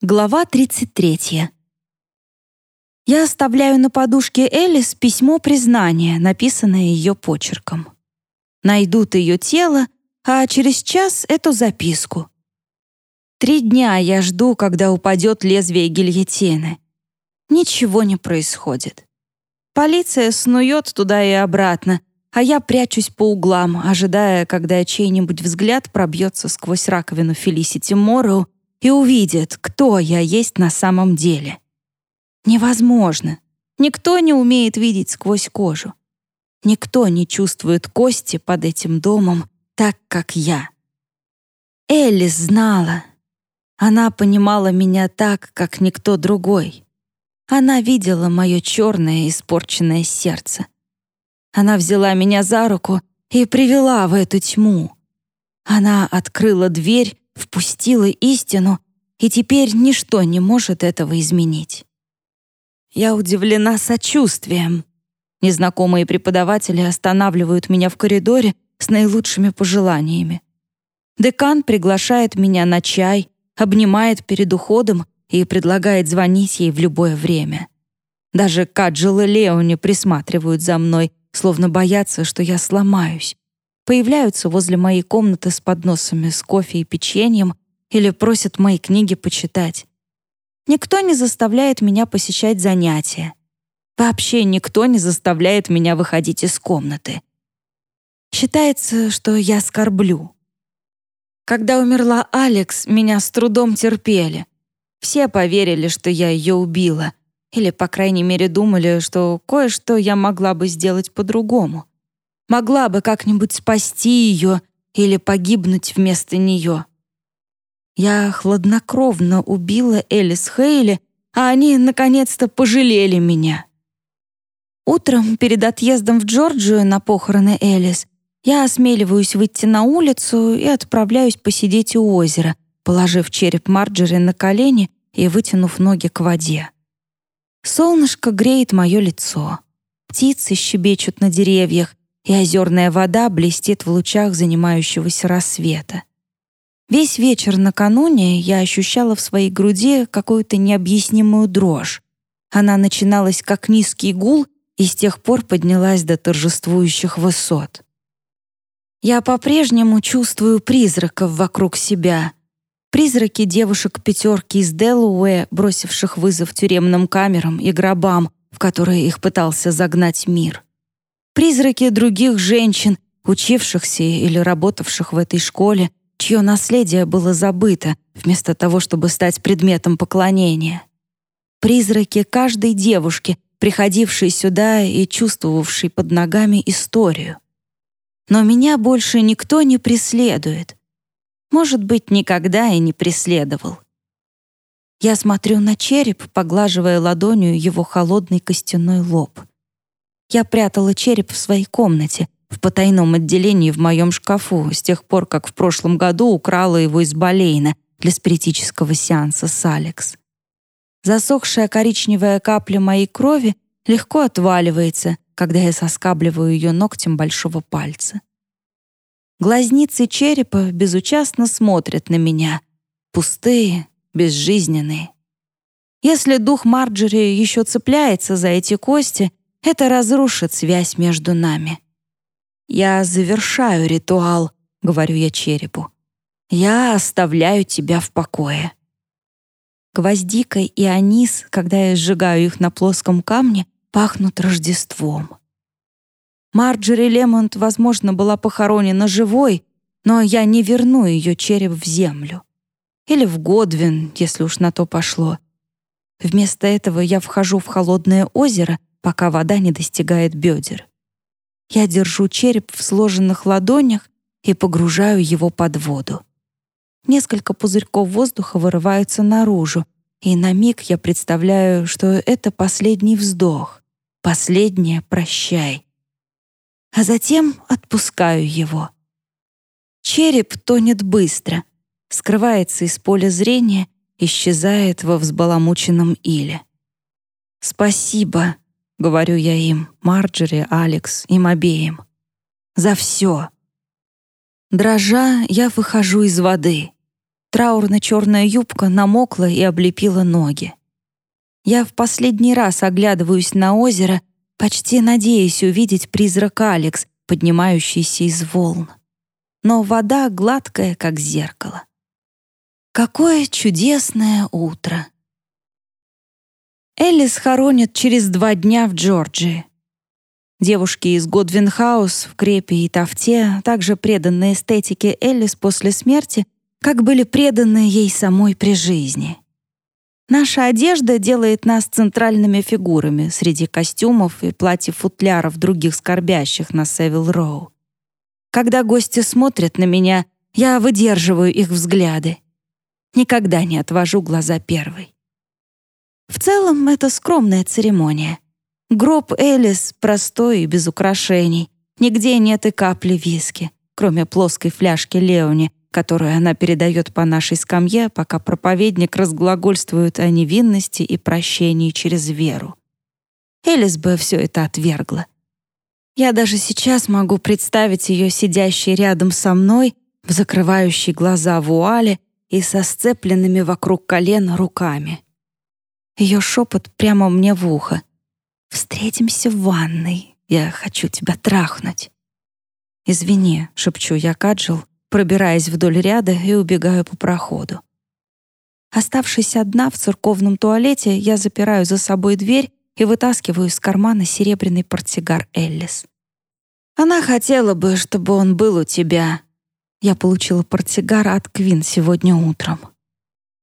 Глава 33. Я оставляю на подушке Элис письмо признания, написанное ее почерком. Найдут ее тело, а через час эту записку. Три дня я жду, когда упадет лезвие гильотины. Ничего не происходит. Полиция снует туда и обратно, а я прячусь по углам, ожидая, когда чей-нибудь взгляд пробьется сквозь раковину Фелисити Морроу и увидит, кто я есть на самом деле. Невозможно. Никто не умеет видеть сквозь кожу. Никто не чувствует кости под этим домом так, как я. Элис знала. Она понимала меня так, как никто другой. Она видела мое черное испорченное сердце. Она взяла меня за руку и привела в эту тьму. Она открыла дверь впустила истину, и теперь ничто не может этого изменить. Я удивлена сочувствием. Незнакомые преподаватели останавливают меня в коридоре с наилучшими пожеланиями. Декан приглашает меня на чай, обнимает перед уходом и предлагает звонить ей в любое время. Даже Каджел и Леони присматривают за мной, словно боятся, что я сломаюсь появляются возле моей комнаты с подносами с кофе и печеньем или просят мои книги почитать. Никто не заставляет меня посещать занятия. Вообще никто не заставляет меня выходить из комнаты. Считается, что я скорблю. Когда умерла Алекс, меня с трудом терпели. Все поверили, что я ее убила, или, по крайней мере, думали, что кое-что я могла бы сделать по-другому могла бы как-нибудь спасти ее или погибнуть вместо нее. Я хладнокровно убила Элис Хейли, а они наконец-то пожалели меня. Утром перед отъездом в Джорджию на похороны Элис я осмеливаюсь выйти на улицу и отправляюсь посидеть у озера, положив череп Марджери на колени и вытянув ноги к воде. Солнышко греет мое лицо. Птицы щебечут на деревьях, и озерная вода блестит в лучах занимающегося рассвета. Весь вечер накануне я ощущала в своей груди какую-то необъяснимую дрожь. Она начиналась как низкий гул и с тех пор поднялась до торжествующих высот. Я по-прежнему чувствую призраков вокруг себя. Призраки девушек пятерки из Делуэ, бросивших вызов тюремным камерам и гробам, в которые их пытался загнать мир призраки других женщин, учившихся или работавших в этой школе, чье наследие было забыто, вместо того, чтобы стать предметом поклонения. Призраки каждой девушки, приходившей сюда и чувствовавшей под ногами историю. Но меня больше никто не преследует. Может быть, никогда и не преследовал. Я смотрю на череп, поглаживая ладонью его холодный костяной лоб. Я прятала череп в своей комнате, в потайном отделении в моем шкафу, с тех пор, как в прошлом году украла его из Болейна для спиритического сеанса с Алекс. Засохшая коричневая капля моей крови легко отваливается, когда я соскабливаю ее ногтем большого пальца. Глазницы черепа безучастно смотрят на меня, пустые, безжизненные. Если дух Марджери еще цепляется за эти кости, это разрушит связь между нами. «Я завершаю ритуал», — говорю я черепу. «Я оставляю тебя в покое». Гвоздика и анис, когда я сжигаю их на плоском камне, пахнут Рождеством. Марджери Лемонт, возможно, была похоронена живой, но я не верну ее череп в землю. Или в Годвин, если уж на то пошло. Вместо этого я вхожу в холодное озеро пока вода не достигает бедер. Я держу череп в сложенных ладонях и погружаю его под воду. Несколько пузырьков воздуха вырываются наружу, и на миг я представляю, что это последний вздох, последнее «прощай». А затем отпускаю его. Череп тонет быстро, скрывается из поля зрения, исчезает во взбаламученном иле. «Спасибо», — говорю я им, Марджери, Алекс, им обеим. «За все». Дрожа, я выхожу из воды. Траурно-черная юбка намокла и облепила ноги. Я в последний раз оглядываюсь на озеро, почти надеясь увидеть призрак Алекс, поднимающийся из волн. Но вода гладкая, как зеркало. Какое чудесное утро! Элис хоронят через два дня в Джорджии. Девушки из Годвинхаус в крепе и тафте, также преданные эстетике Элис после смерти, как были преданы ей самой при жизни. Наша одежда делает нас центральными фигурами среди костюмов и платьев-футляров других скорбящих на Севил Роу. Когда гости смотрят на меня, я выдерживаю их взгляды. Никогда не отвожу глаза первой. В целом, это скромная церемония. Гроб Элис простой и без украшений. Нигде нет и капли виски, кроме плоской фляжки Леони, которую она передает по нашей скамье, пока проповедник разглагольствует о невинности и прощении через веру. Элис бы все это отвергла. Я даже сейчас могу представить ее сидящей рядом со мной, в закрывающей глаза вуале и со сцепленными вокруг колен руками. Ее шепот прямо мне в ухо. «Встретимся в ванной. Я хочу тебя трахнуть». «Извини», — шепчу я Каджил, пробираясь вдоль ряда и убегаю по проходу. Оставшись одна в церковном туалете, я запираю за собой дверь и вытаскиваю из кармана серебряный портсигар Эллис. Она хотела бы, чтобы он был у тебя. Я получила портсигар от Квин сегодня утром.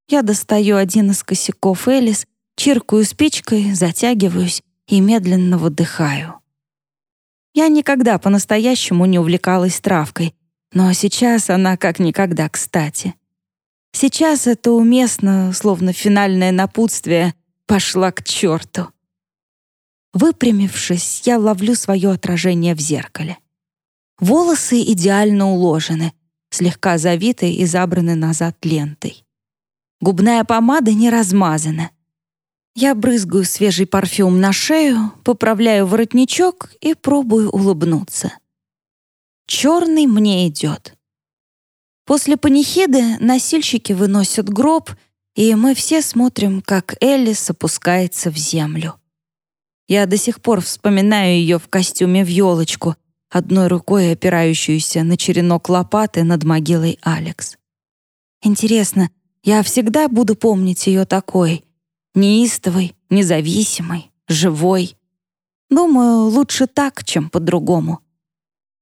Я достаю один из косяков Элис чиркаю спичкой, затягиваюсь и медленно выдыхаю. Я никогда по-настоящему не увлекалась травкой, но сейчас она как никогда кстати. Сейчас это уместно, словно финальное напутствие «пошла к черту». Выпрямившись, я ловлю свое отражение в зеркале. Волосы идеально уложены, слегка завиты и забраны назад лентой. Губная помада не размазана. Я брызгаю свежий парфюм на шею, поправляю воротничок и пробую улыбнуться. Черный мне идет. После панихиды носильщики выносят гроб, и мы все смотрим, как Элис опускается в землю. Я до сих пор вспоминаю ее в костюме в елочку, одной рукой опирающуюся на черенок лопаты над могилой Алекс. Интересно, я всегда буду помнить ее такой, неистовой, независимой, живой. Думаю, лучше так, чем по-другому.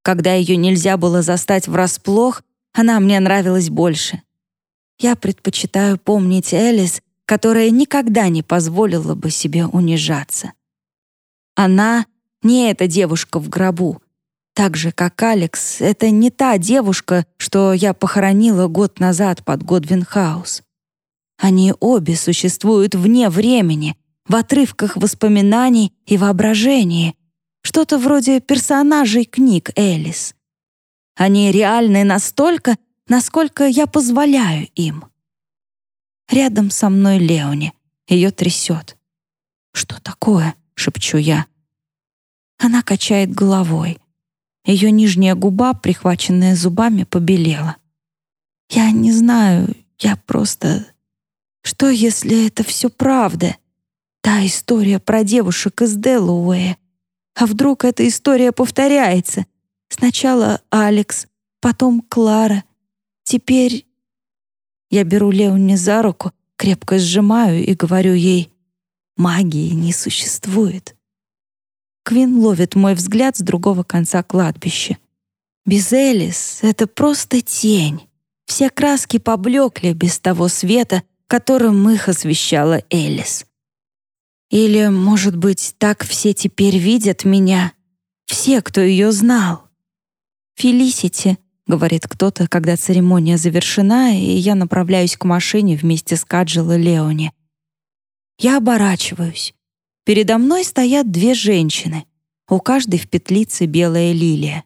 Когда ее нельзя было застать врасплох, она мне нравилась больше. Я предпочитаю помнить Элис, которая никогда не позволила бы себе унижаться. Она не эта девушка в гробу. Так же, как Алекс, это не та девушка, что я похоронила год назад под Годвинхаус. Они обе существуют вне времени, в отрывках воспоминаний и воображении, что-то вроде персонажей книг Элис. Они реальны настолько, насколько я позволяю им. Рядом со мной Леони. Ее трясет. «Что такое?» — шепчу я. Она качает головой. Ее нижняя губа, прихваченная зубами, побелела. «Я не знаю, я просто...» Что, если это все правда? Та история про девушек из Делуэя. А вдруг эта история повторяется? Сначала Алекс, потом Клара. Теперь... Я беру Леони за руку, крепко сжимаю и говорю ей, «Магии не существует». Квин ловит мой взгляд с другого конца кладбища. Без Элис — это просто тень. Все краски поблекли без того света, которым их освещала Элис. Или, может быть, так все теперь видят меня? Все, кто ее знал. «Фелисити», — говорит кто-то, когда церемония завершена, и я направляюсь к машине вместе с Каджел и Леони. Я оборачиваюсь. Передо мной стоят две женщины. У каждой в петлице белая лилия.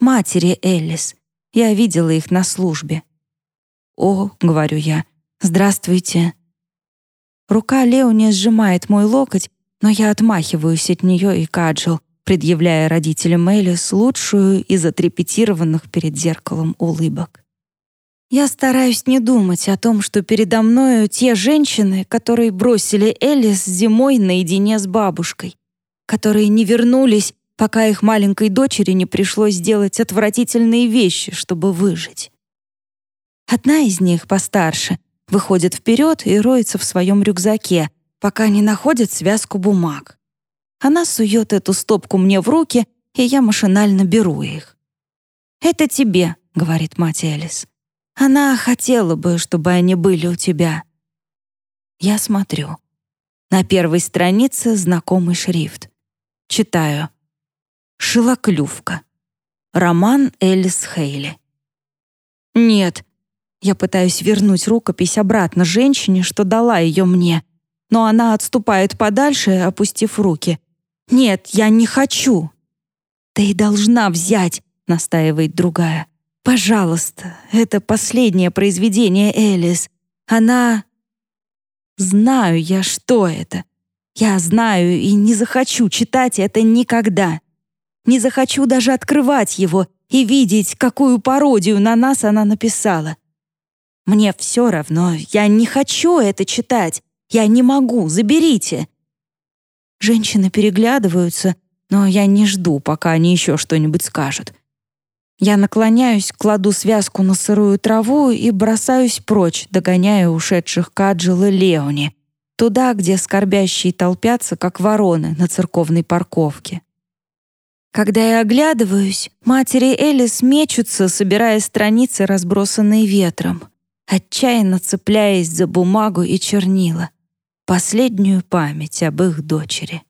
Матери Элис. Я видела их на службе. «О», — говорю я, «Здравствуйте». Рука Леони сжимает мой локоть, но я отмахиваюсь от нее и каджил, предъявляя родителям Элис лучшую из отрепетированных перед зеркалом улыбок. Я стараюсь не думать о том, что передо мною те женщины, которые бросили Элис зимой наедине с бабушкой, которые не вернулись, пока их маленькой дочери не пришлось сделать отвратительные вещи, чтобы выжить. Одна из них, постарше, выходит вперед и роется в своем рюкзаке, пока не находит связку бумаг. Она сует эту стопку мне в руки, и я машинально беру их. «Это тебе», — говорит мать Элис. «Она хотела бы, чтобы они были у тебя». Я смотрю. На первой странице знакомый шрифт. Читаю. «Шилоклювка». Роман Элис Хейли. «Нет». Я пытаюсь вернуть рукопись обратно женщине, что дала ее мне, но она отступает подальше, опустив руки. «Нет, я не хочу!» «Ты должна взять!» — настаивает другая. «Пожалуйста, это последнее произведение Элис. Она...» «Знаю я, что это. Я знаю и не захочу читать это никогда. Не захочу даже открывать его и видеть, какую пародию на нас она написала. Мне все равно, я не хочу это читать. Я не могу, заберите. Женщины переглядываются, но я не жду, пока они еще что-нибудь скажут. Я наклоняюсь, кладу связку на сырую траву и бросаюсь прочь, догоняя ушедших Каджил и Леони, туда, где скорбящие толпятся, как вороны на церковной парковке. Когда я оглядываюсь, матери Элис мечутся, собирая страницы, разбросанные ветром, отчаянно цепляясь за бумагу и чернила последнюю память об их дочери.